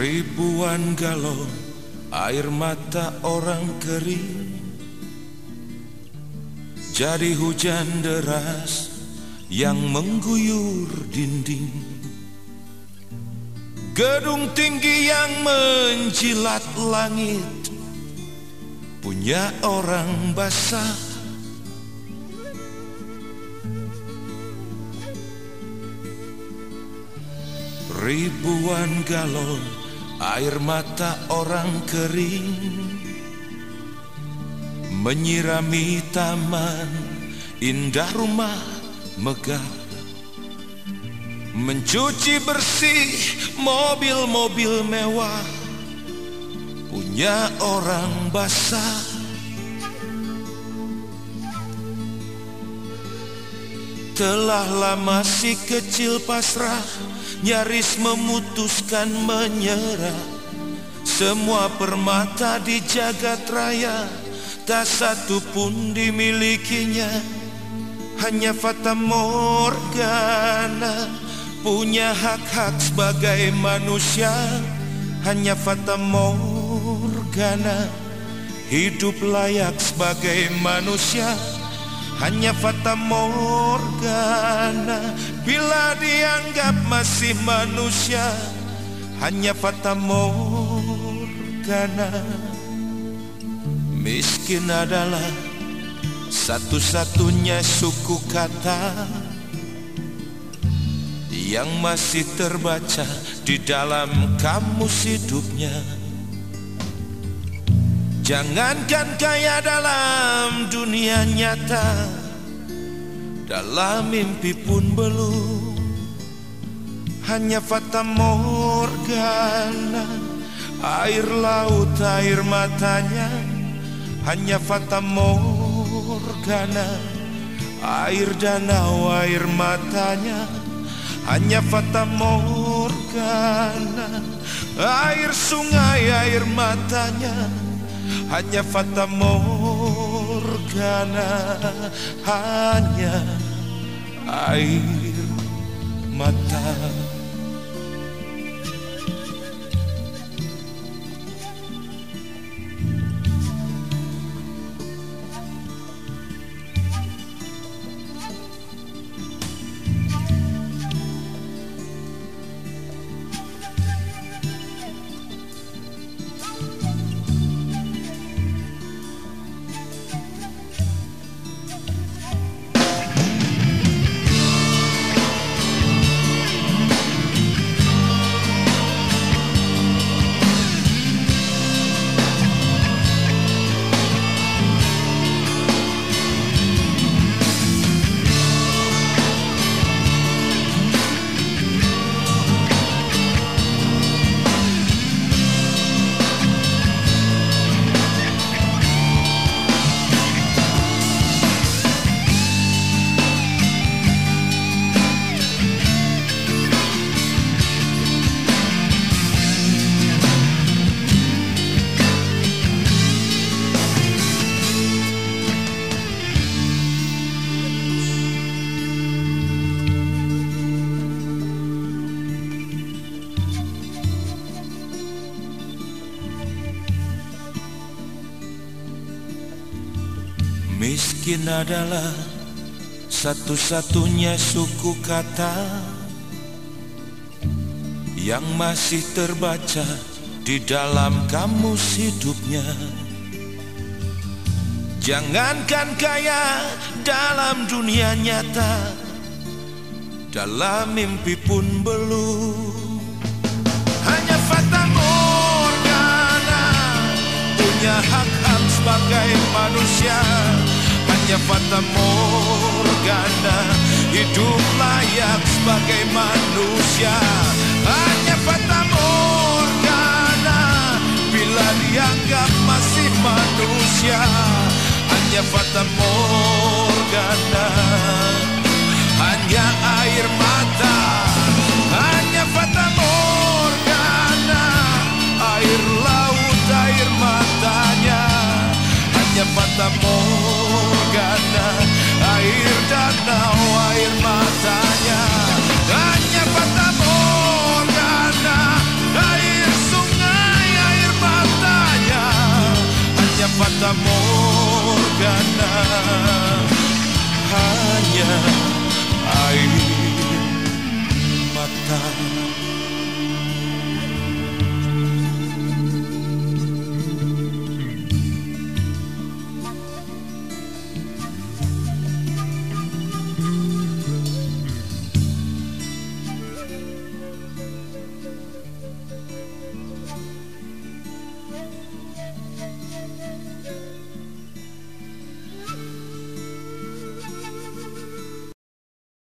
Ribuan galon air mata orang kering. Jadi hujan deras yang mengguyur dinding. Gedung tinggi yang menjilat langit. Punya orang basah. Ribuan galon Air mata orang kering Menyirami taman indah rumah megah. Mencuci bersih mobil-mobil mewah Punya orang basah. Telah lama si kecil pasrah Nyaris memutuskan menyerah. Semua permata di jagat raya. Tak satu pun dimilikinya. Hanya Fata Morgana Punya hak-hak sebagai manusia. Hanya Fata Morgana Hidup layak sebagai manusia. Hanya fata morgana Bila dianggap masih manusia Hanya fata morgana. Miskin adalah Satu-satunya suku kata Yang masih terbaca Di dalam kamus hidupnya. Jangankan kaya dalam dunia nyata Dalam mimpi pun belum. Hanya fata morgana. Air laut, air matanya. Hanya fata morgana. Air danau, air matanya. Hanya fata morgana. Air sungai, air matanya. Hanya fata morgana hanya air mata Miskin adalah satu-satunya suku kata yang masih terbaca di dalam kamus hidupnya. Jangankan kaya dalam dunia nyata, dalam mimpi pun belum. Hanya fata morgana punya hak-hak sebagai manusia fata morgana Hidup layak sebagai manusia Fata Morgana hanya air mata.